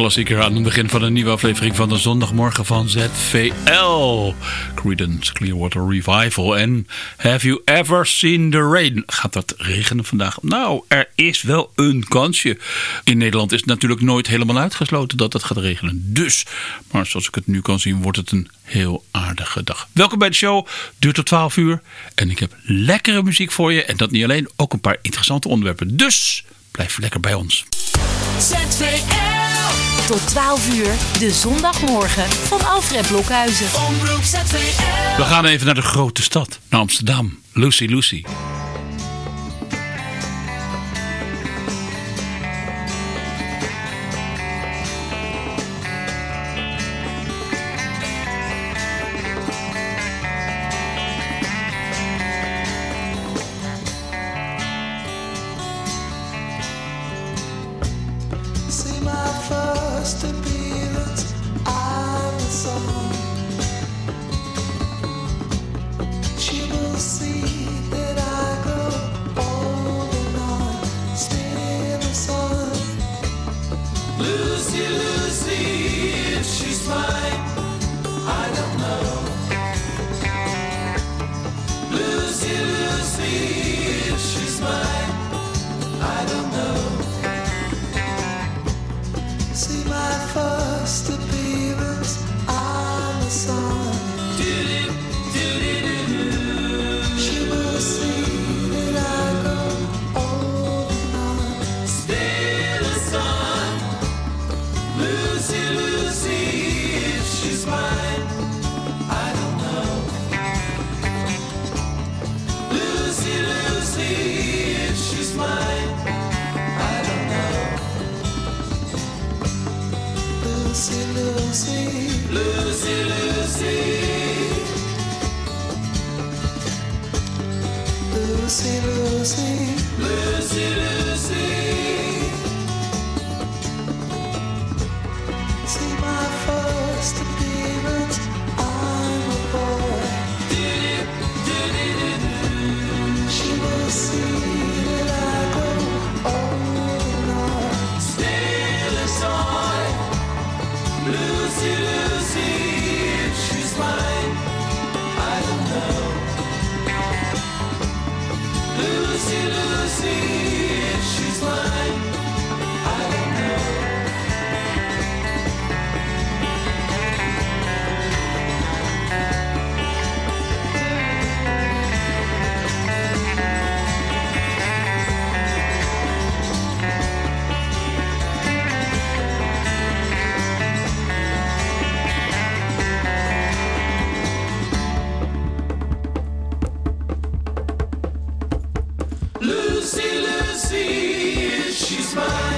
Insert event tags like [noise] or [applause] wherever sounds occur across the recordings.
klassieker aan het begin van een nieuwe aflevering van de zondagmorgen van ZVL. Creedence Clearwater Revival. En Have You Ever Seen the Rain? Gaat dat regenen vandaag? Nou, er is wel een kansje. In Nederland is het natuurlijk nooit helemaal uitgesloten dat het gaat regenen. Dus, maar zoals ik het nu kan zien, wordt het een heel aardige dag. Welkom bij de show. Duurt tot 12 uur. En ik heb lekkere muziek voor je. En dat niet alleen, ook een paar interessante onderwerpen. Dus, blijf lekker bij ons. ZVL tot 12 uur, de zondagmorgen van Alfred Blokhuizen. We gaan even naar de grote stad, naar Amsterdam. Lucy Lucy. Lucy, Lucy, is she smiling?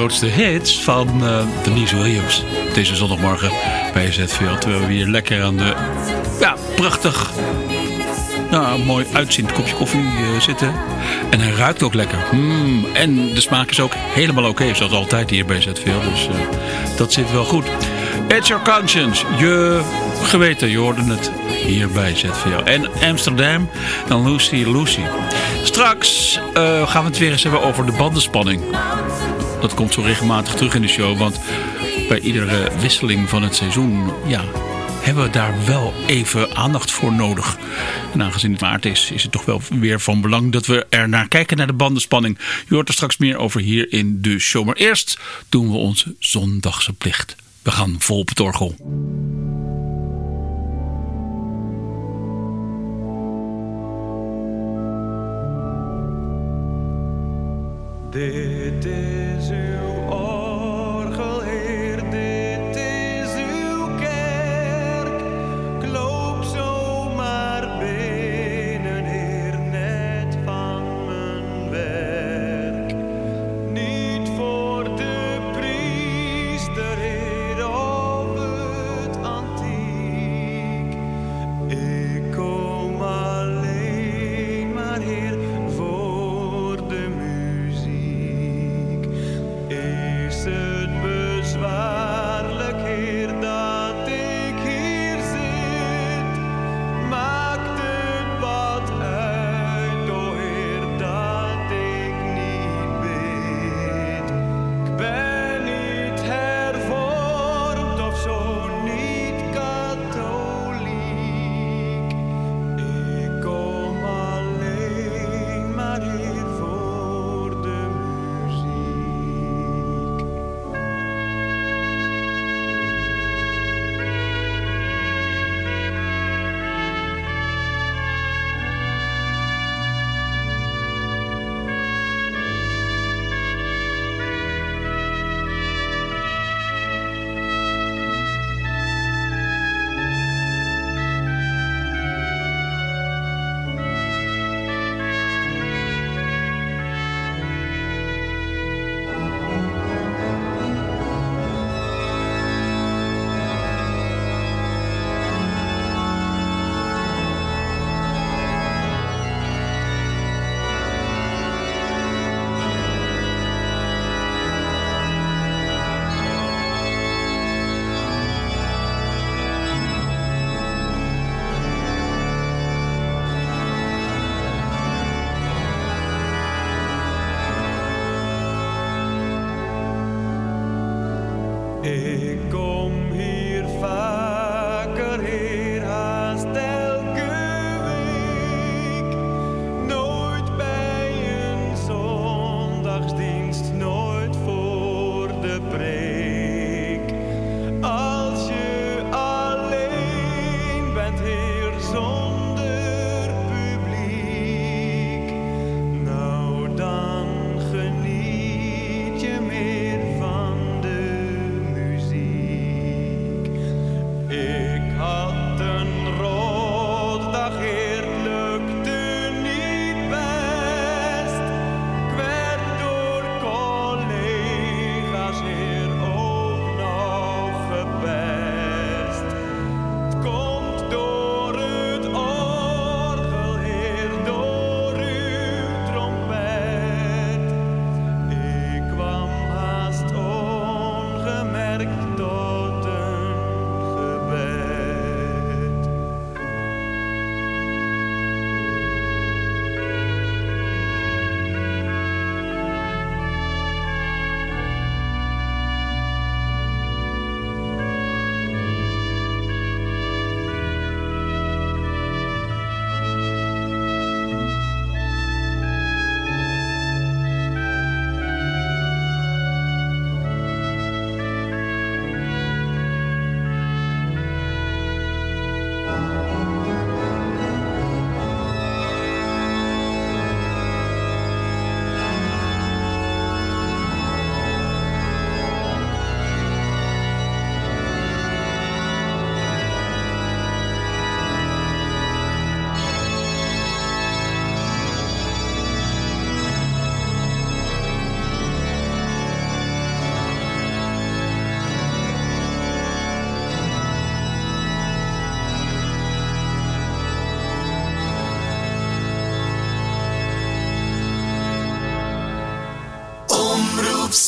Grootste hits van uh, Denise Williams. Deze zondagmorgen bij ZVL. Terwijl we hier lekker aan de ja, prachtig nou, mooi uitziend kopje koffie uh, zitten. En hij ruikt ook lekker. Mm, en de smaak is ook helemaal oké, zoals altijd hier bij ZVL. Dus uh, dat zit wel goed. It's your conscience. Je geweten, je hoorde het hier bij ZVL. En Amsterdam en Lucy Lucy. Straks gaan we het weer eens hebben over de bandenspanning. Dat komt zo regelmatig terug in de show. Want bij iedere wisseling van het seizoen... ja, hebben we daar wel even aandacht voor nodig. En aangezien het maart is, is het toch wel weer van belang dat we er naar kijken naar de bandenspanning. Je hoort er straks meer over hier in de show. Maar eerst doen we onze zondagse plicht. We gaan vol op het orgel.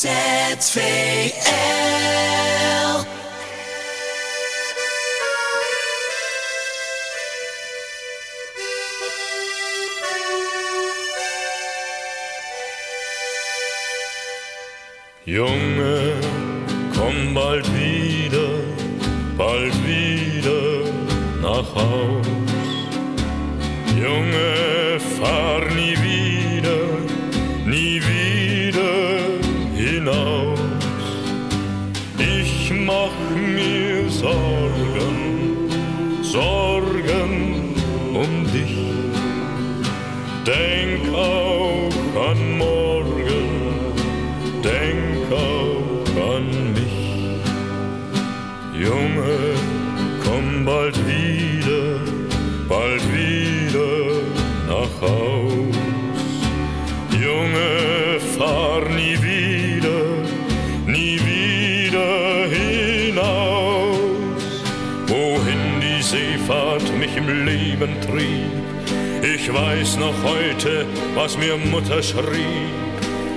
ZVL. Junge, komm bald wieder, bald wieder nach Haus. Junge, fahr ich weiß noch heute, was mir Mutter schrieb.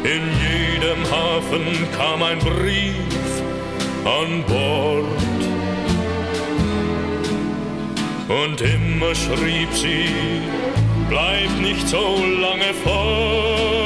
In jedem Hafen kam ein Brief an Bord. Und immer schrieb sie, bleib nicht so lange fort.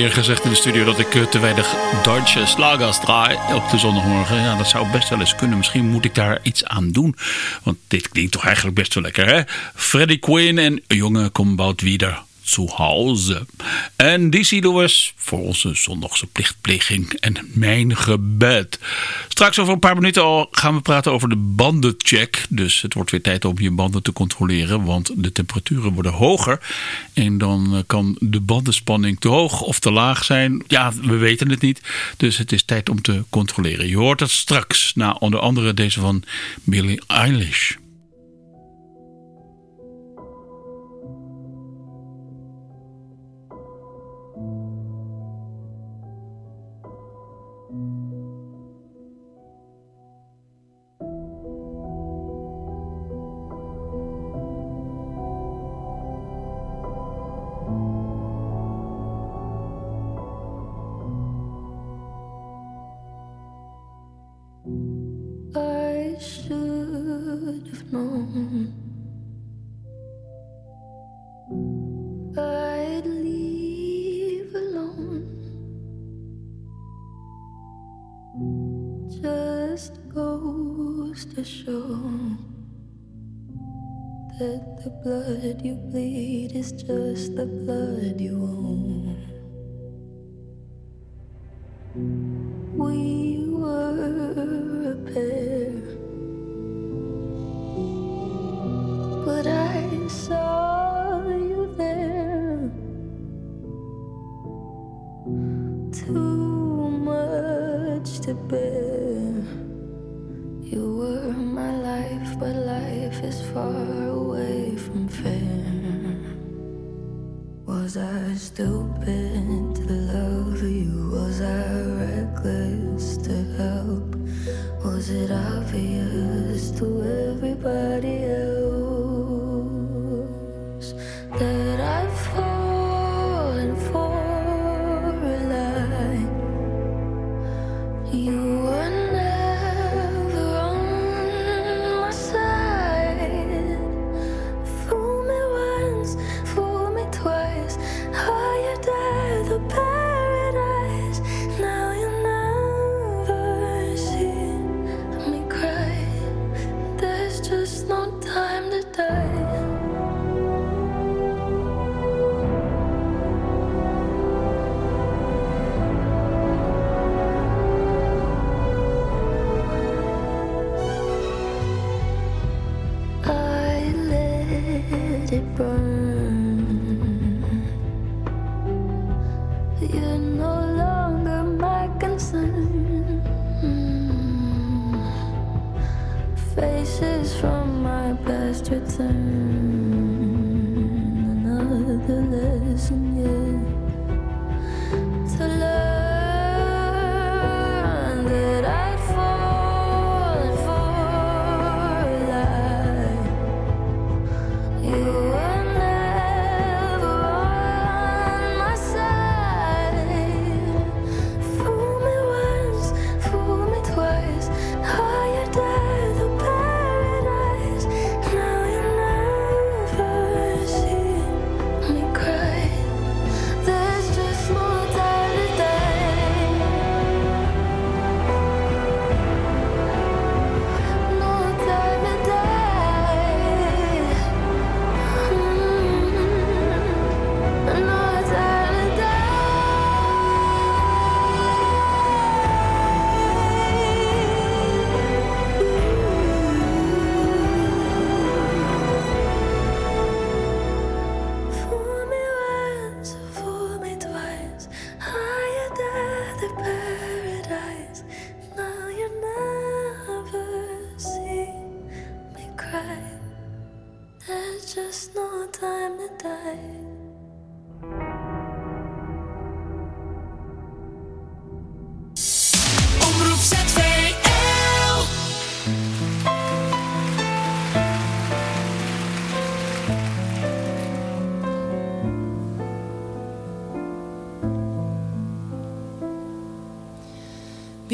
Wordt gezegd in de studio dat ik eh, te weinig Duitse slagers draai op de zondagmorgen. Ja, dat zou best wel eens kunnen. Misschien moet ik daar iets aan doen. Want dit klinkt toch eigenlijk best wel lekker, hè? Freddy Quinn en Jonge, kom wieder zu. En DC Lewis voor onze zondagse plichtpleging en mijn gebed. Straks over een paar minuten al gaan we praten over de bandencheck. Dus het wordt weer tijd om je banden te controleren, want de temperaturen worden hoger. En dan eh, kan de bandenspanning te hoog of te laag zijn. Ja, we weten het niet. Dus het is tijd om te controleren. Je hoort het straks na onder andere deze van Billie Eilish.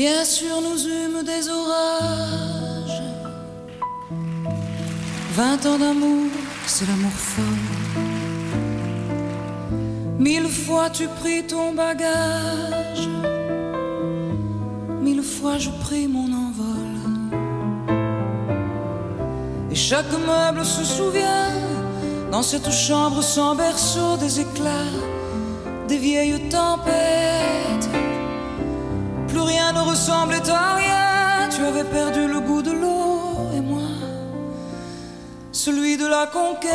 Bien sûr, nous eûmes des orages. Vingt ans d'amour, c'est l'amour folle. Mille fois tu pris ton bagage. Mille fois je pris mon envol. Et chaque meuble se souvient, dans cette chambre sans berceau, des éclats, des vieilles tempêtes. Ne ressemblait à rien. Tu avais perdu le goût de l'eau et moi, celui de la conquête.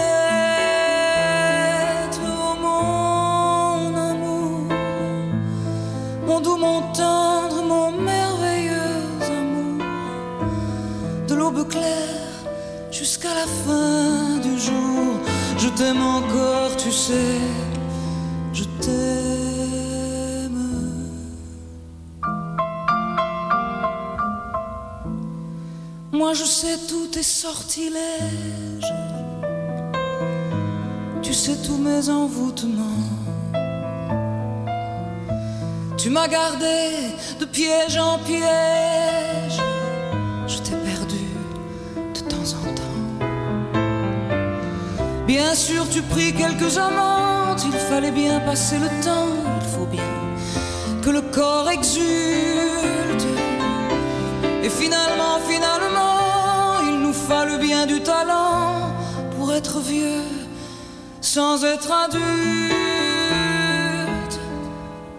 Oh mon amour, mon doux, mon tendre, mon merveilleux amour. De l'aube claire jusqu'à la fin du jour, je t'aime encore, tu sais, Je sais tous tes sortilèges, tu sais tous mes envoûtements. Tu m'as gardé de piège en piège, je t'ai perdu de temps en temps. Bien sûr, tu pris quelques amantes, il fallait bien passer le temps, il faut bien que le corps exulte. Et finalement, finalement, fallut bien du talent pour être vieux sans être adulte.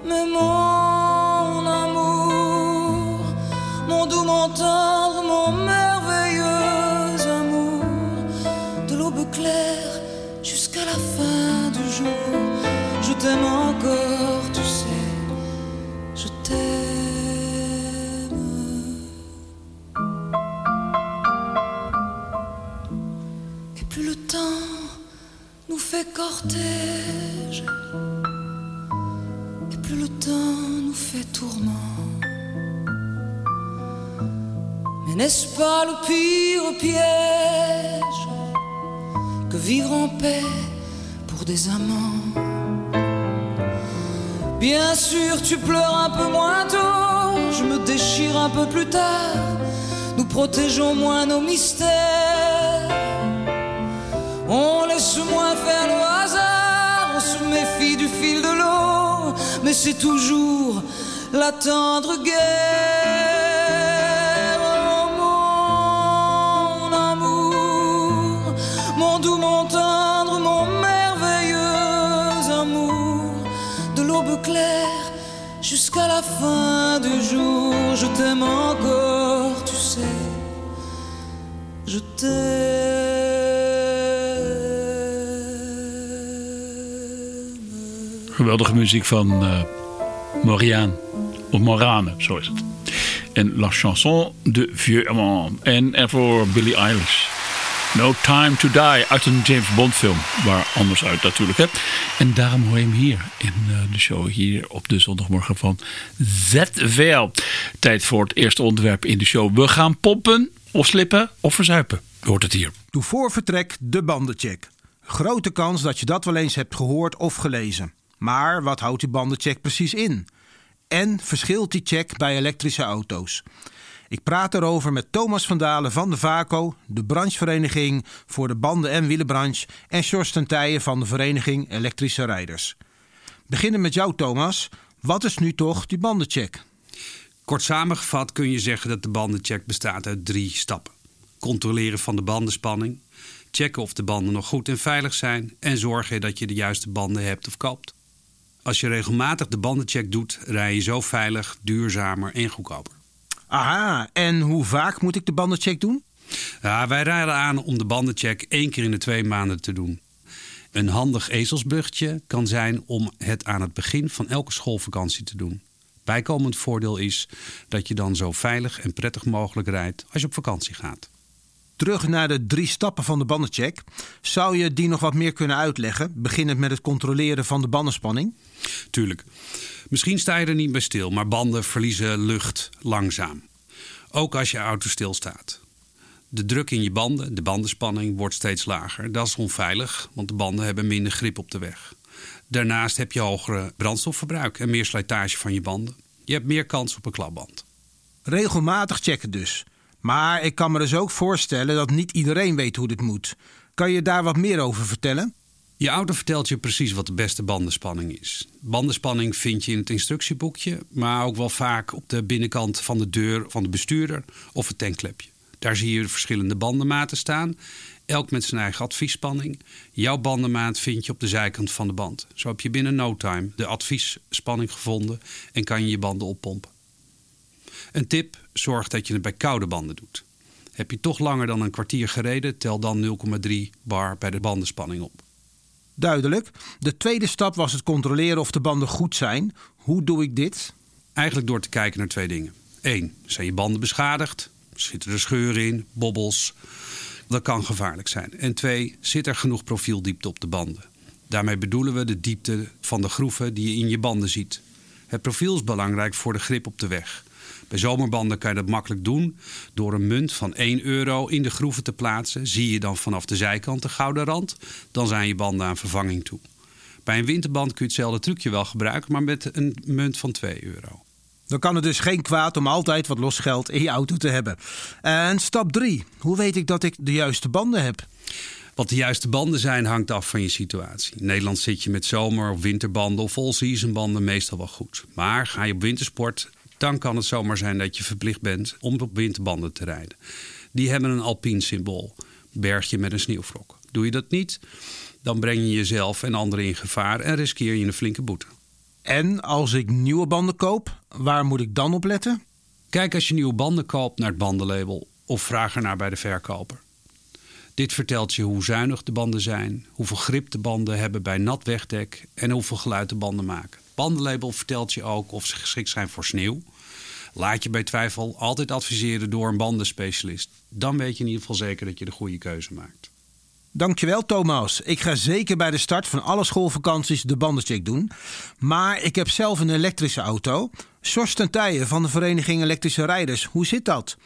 Mais mon amour, mon doux, mon tendre, mon merveilleux amour, de l'aube claire jusqu'à la fin du jour, je t'aime cortège. Et plus le temps nous fait tourment. Mais n'est-ce pas le pire piège que vivre en paix pour des amants? Bien sûr, tu pleures un peu moins tôt, je me déchire un peu plus tard. Nous protégeons moins nos mystères. On laisse moins faire le hasard, on se méfie du fil de l'eau, mais c'est toujours la tendre guerre. Oh, mon amour, mon doux, mon tendre, mon merveilleux amour, de l'aube claire jusqu'à la fin du jour, je t'aime encore, tu sais, je t'aime. Geweldige muziek van eh Moriaan. Of Morane, zo is het. En La Chanson de Vieux Amant. En ervoor Billie Eilish. No Time to Die uit een James Bond film. Waar anders uit natuurlijk. Hè? En daarom hoor je hem hier in eh, de show. Hier op de zondagmorgen van ZVL. Tijd voor het eerste onderwerp in de show. We gaan pompen of slippen of verzuipen. Hoort het hier. Doe voor vertrek de bandencheck. Grote kans dat je dat wel eens hebt gehoord of gelezen. Maar wat houdt die bandencheck precies in? En verschilt die check bij elektrische auto's? Ik praat erover met Thomas van Dalen van de VACO, de branchevereniging voor de banden- en wielenbranche, en Sjors Tijen van de vereniging Elektrische Rijders. Beginnen met jou, Thomas. Wat is nu toch die bandencheck? Kort samengevat kun je zeggen dat de bandencheck bestaat uit drie stappen. Controleren van de bandenspanning, checken of de banden nog goed en veilig zijn en zorgen dat je de juiste banden hebt of koopt. Als je regelmatig de bandencheck doet, rij je zo veilig, duurzamer en goedkoper. Aha, en hoe vaak moet ik de bandencheck doen? Ja, wij raden aan om de bandencheck één keer in de twee maanden te doen. Een handig ezelsbruggetje kan zijn om het aan het begin van elke schoolvakantie te doen. Bijkomend voordeel is dat je dan zo veilig en prettig mogelijk rijdt als je op vakantie gaat. Terug naar de drie stappen van de bandencheck. Zou je die nog wat meer kunnen uitleggen? Beginnend met het controleren van de bandenspanning. Tuurlijk. Misschien sta je er niet bij stil, maar banden verliezen lucht langzaam. Ook als je auto stilstaat. De druk in je banden, de bandenspanning, wordt steeds lager. Dat is onveilig, want de banden hebben minder grip op de weg. Daarnaast heb je hogere brandstofverbruik en meer slijtage van je banden. Je hebt meer kans op een klapband. Regelmatig checken dus. Maar ik kan me dus ook voorstellen dat niet iedereen weet hoe dit moet. Kan je daar wat meer over vertellen? Je auto vertelt je precies wat de beste bandenspanning is. Bandenspanning vind je in het instructieboekje, maar ook wel vaak op de binnenkant van de deur van de bestuurder of het tankklepje. Daar zie je de verschillende bandenmaten staan, elk met zijn eigen adviesspanning. Jouw bandenmaat vind je op de zijkant van de band. Zo heb je binnen no time de adviesspanning gevonden en kan je je banden oppompen. Een tip: zorg dat je het bij koude banden doet. Heb je toch langer dan een kwartier gereden, tel dan 0,3 bar bij de bandenspanning op. Duidelijk. De tweede stap was het controleren of de banden goed zijn. Hoe doe ik dit? Eigenlijk door te kijken naar twee dingen. Eén, zijn je banden beschadigd? Zitten er scheuren in, bobbels? Dat kan gevaarlijk zijn. En twee, zit er genoeg profieldiepte op de banden? Daarmee bedoelen we de diepte van de groeven die je in je banden ziet. Het profiel is belangrijk voor de grip op de weg. Bij zomerbanden kan je dat makkelijk doen door een munt van 1 euro in de groeven te plaatsen. Zie je dan vanaf de zijkant de gouden rand, dan zijn je banden aan vervanging toe. Bij een winterband kun je hetzelfde trucje wel gebruiken, maar met een munt van 2 euro. Dan kan het dus geen kwaad om altijd wat los geld in je auto te hebben. En stap 3. Hoe weet ik dat ik de juiste banden heb? Wat de juiste banden zijn, hangt af van je situatie. In Nederland zit je met zomer- of winterbanden of all-season banden meestal wel goed. Maar ga je op wintersport, dan kan het zomaar zijn dat je verplicht bent om op winterbanden te rijden. Die hebben een alpien symbool, bergje met een sneeuwvlok. Doe je dat niet, dan breng je jezelf en anderen in gevaar en riskeer je een flinke boete. En als ik nieuwe banden koop, waar moet ik dan op letten? Kijk als je nieuwe banden koopt naar het bandenlabel of vraag ernaar bij de verkoper. Dit vertelt je hoe zuinig de banden zijn, hoeveel grip de banden hebben bij nat wegdek en hoeveel geluid de banden maken. Bandenlabel vertelt je ook of ze geschikt zijn voor sneeuw. Laat je bij twijfel altijd adviseren door een bandenspecialist. Dan weet je in ieder geval zeker dat je de goede keuze maakt. Dankjewel Thomas. Ik ga zeker bij de start van alle schoolvakanties de bandencheck doen. Maar ik heb zelf een elektrische auto. Sjors ten Tijen van de Vereniging Elektrische Rijders. Hoe zit dat?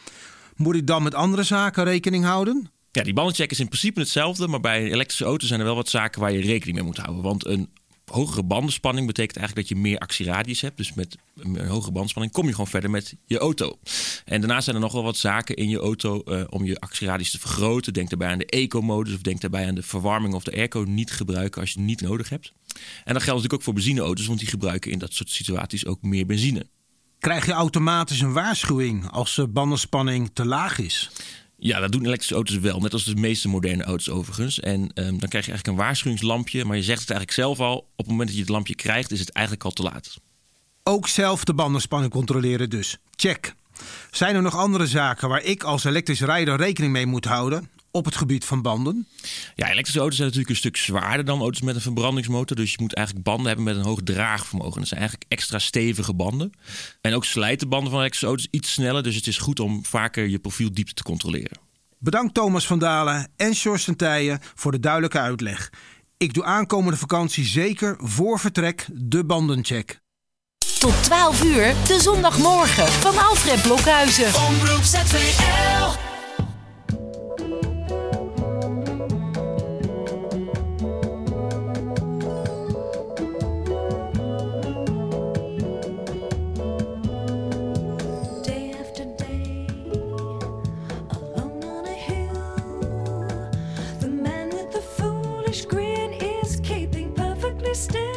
Moet ik dan met andere zaken rekening houden? Ja, die bandencheck is in principe hetzelfde, maar bij een elektrische auto zijn er wel wat zaken waar je rekening mee moet houden. Want een hogere bandenspanning betekent eigenlijk dat je meer actieradius hebt. Dus met een hogere bandspanning kom je gewoon verder met je auto. En daarnaast zijn er nog wel wat zaken in je auto uh, om je actieradius te vergroten. Denk daarbij aan de eco-modus of denk daarbij aan de verwarming of de airco niet gebruiken als je het niet nodig hebt. En dat geldt natuurlijk ook voor benzineauto's, want die gebruiken in dat soort situaties ook meer benzine. Krijg je automatisch een waarschuwing als de bandenspanning te laag is? Ja, dat doen elektrische auto's wel. Net als de meeste moderne auto's overigens. En um, dan krijg je eigenlijk een waarschuwingslampje. Maar je zegt het eigenlijk zelf al. Op het moment dat je het lampje krijgt, is het eigenlijk al te laat. Ook zelf de bandenspanning controleren dus. Check. Zijn er nog andere zaken waar ik als elektrisch rijder rekening mee moet houden? Op het gebied van banden? Ja, elektrische auto's zijn natuurlijk een stuk zwaarder dan auto's met een verbrandingsmotor. Dus je moet eigenlijk banden hebben met een hoog draagvermogen. Dat zijn eigenlijk extra stevige banden. En ook slijten banden van elektrische auto's iets sneller. Dus het is goed om vaker je profieldiepte te controleren. Bedankt Thomas van Dalen en Sjors Tijen voor de duidelijke uitleg. Ik doe aankomende vakantie zeker voor vertrek de bandencheck. Tot 12 uur, de zondagmorgen van Alfred Blokhuizen. stay.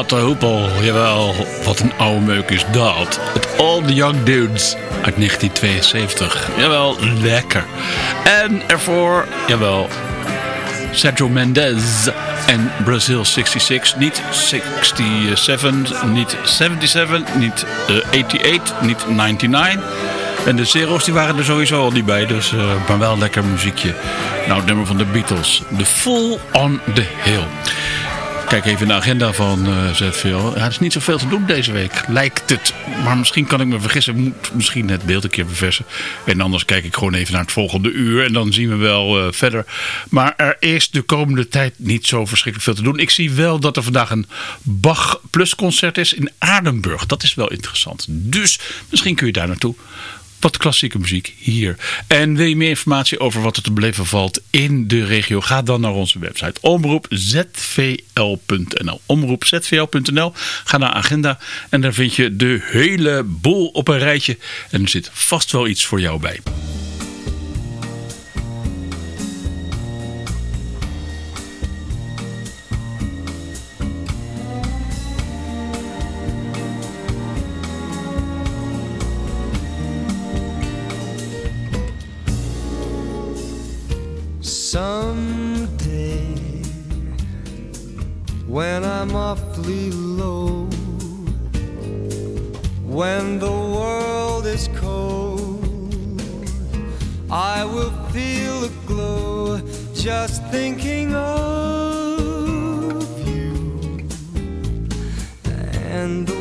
Matte Hoepel, jawel. Wat een oude meuk is dat. Het All the Young Dudes uit 1972. Jawel, lekker. En ervoor, jawel, Sergio Mendes en Brazil 66. Niet 67, niet 77, niet eh, 88, niet 99. En de Zero's die waren er sowieso al niet bij, dus, eh, maar wel lekker muziekje. Nou, het nummer van de Beatles. The Fool on the Hill. Kijk even de agenda van. Ja, er is niet zoveel te doen deze week, lijkt het. Maar misschien kan ik me vergissen. Moet misschien het beeld een keer verversen. En anders kijk ik gewoon even naar het volgende uur. En dan zien we wel eh, verder. Maar er is de komende tijd niet zo verschrikkelijk veel te doen. Ik zie wel dat er vandaag een Bach Plus concert is in Aardenburg. Dat is wel interessant. Dus misschien kun je daar naartoe wat klassieke muziek hier. En wil je meer informatie over wat er te beleven valt in de regio? Ga dan naar onze website omroepzvl.nl. Omroepzvl.nl. Ga naar agenda en daar vind je de hele boel op een rijtje. En er zit vast wel iets voor jou bij. Someday, when I'm awfully low, when the world is cold, I will feel a glow just thinking of you and the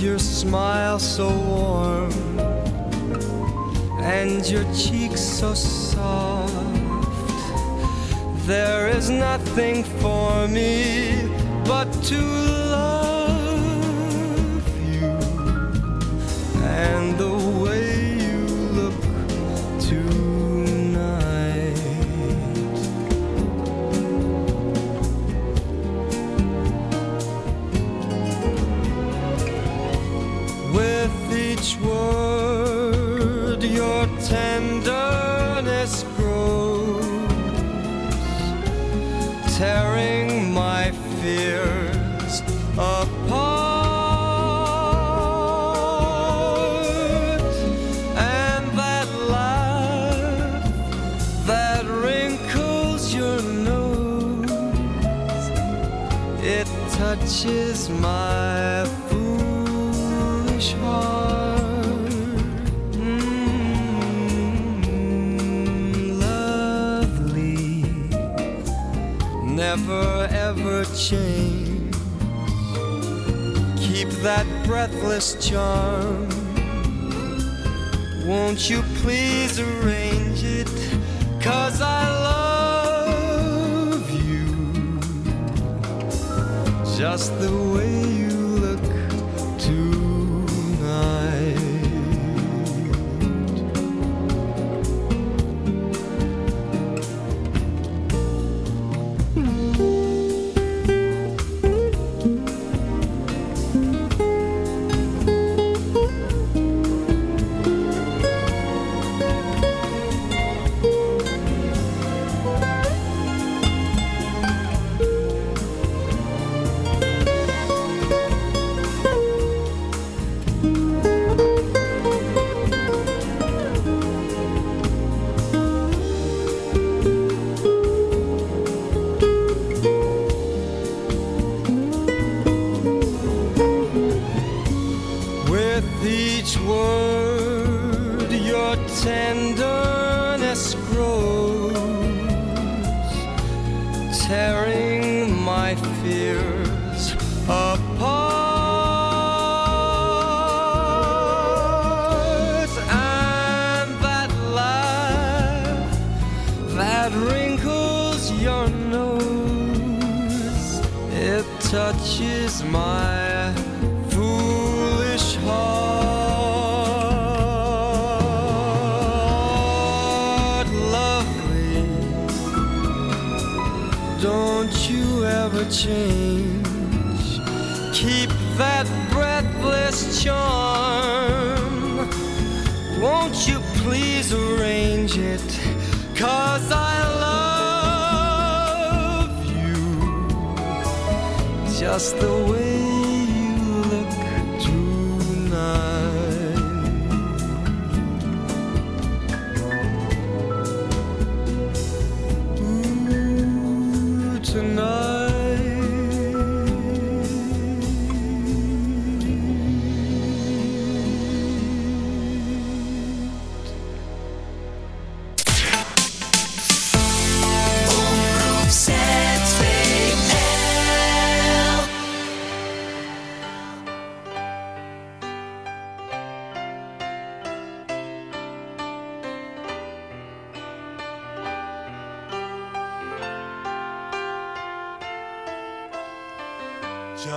your smile so warm and your cheeks so soft. There is nothing for me but to breathless charm. Won't you please arrange it? Cause I love you just the way you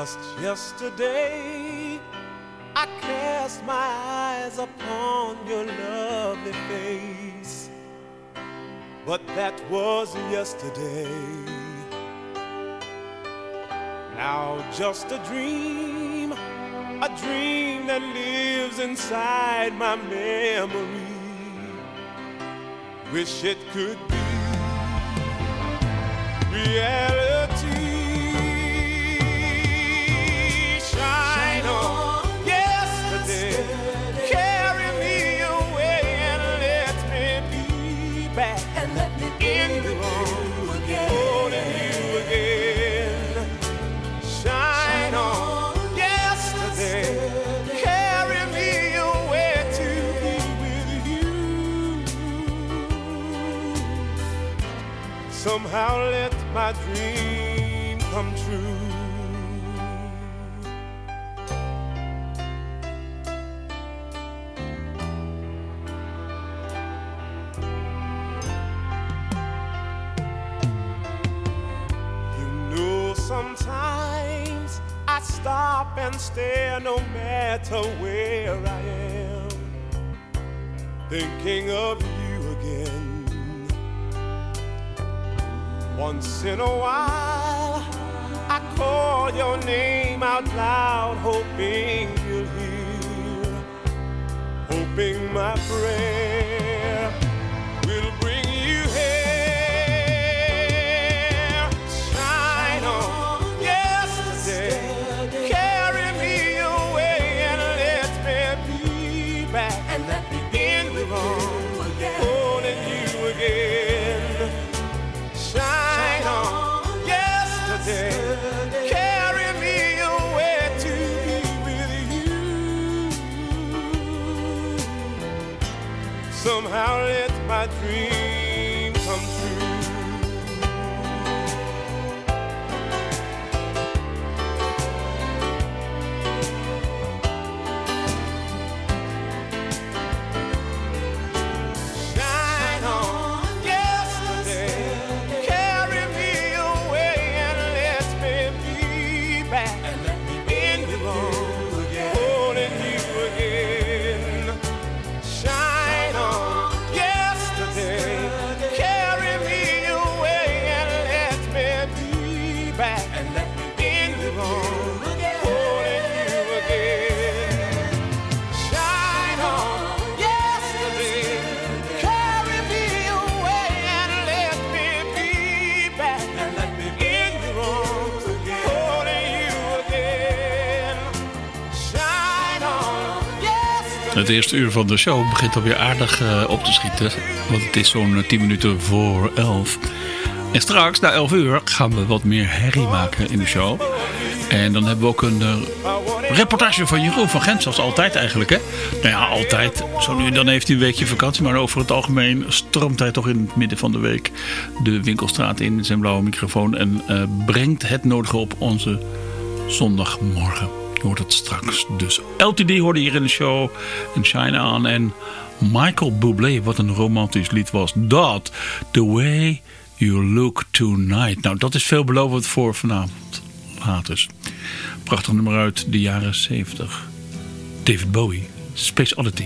Just yesterday, I cast my eyes upon your lovely face. But that was yesterday. Now, just a dream, a dream that lives inside my memory. Wish it could be reality. Somehow let my dream come true. You know, sometimes I stop and stare no matter where I am, thinking of you Once in a while, I call your name out loud, hoping you'll hear, hoping my prayer Het eerste uur van de show begint alweer aardig eh, op te schieten. Want het is zo'n 10 minuten voor 11. En straks, na 11 uur, gaan we wat meer herrie maken in de show. En dan hebben we ook een eh, reportage van Jeroen van Gent, zoals altijd eigenlijk. Hè? Nou ja, altijd. Zo nu dan heeft hij een weekje vakantie. Maar over het algemeen stroomt hij toch in het midden van de week de winkelstraat in zijn blauwe microfoon. En eh, brengt het nodige op onze zondagmorgen. Je hoort het straks. Dus LTD hoorde hier in de show. En Shine On. En Michael Bublé, wat een romantisch lied was dat. The Way You Look Tonight. Nou, dat is veelbelovend voor vanavond. Dus. Prachtig nummer uit de jaren 70. David Bowie, Speciality.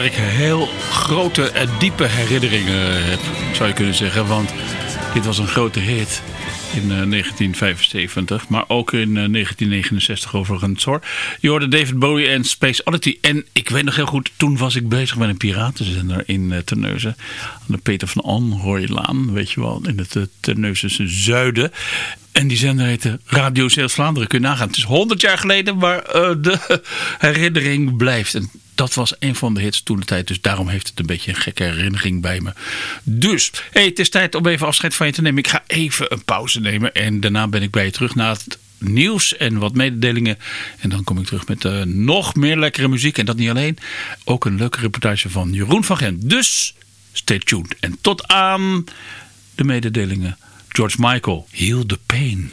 waar ik heel grote en diepe herinneringen heb, zou je kunnen zeggen. Want Dit was een grote hit in eh, 1975, maar ook in eh, 1969 overigens hoor. Je hoorde David Bowie en Space Oddity. En ik weet nog heel goed, toen was ik bezig met een piratenzender in uh, Terneuzen. Aan de Peter van Anrooilaan, weet je wel, in het Terneuzense zuiden. En die zender heette Radio Zeeuws Vlaanderen. Kun je nagaan. Het is 100 jaar geleden, maar uh, de [laughs] herinnering blijft. En dat was een van de hits toen de tijd. Dus daarom heeft het een beetje een gekke herinnering bij me. Dus, hey, het is tijd om even afscheid van je te nemen. Ik ga even een pauze nemen. En daarna ben ik bij je terug naar het nieuws en wat mededelingen. En dan kom ik terug met uh, nog meer lekkere muziek. En dat niet alleen. Ook een leuke reportage van Jeroen van Gent. Dus, stay tuned. En tot aan de mededelingen. George Michael, Heal the Pain.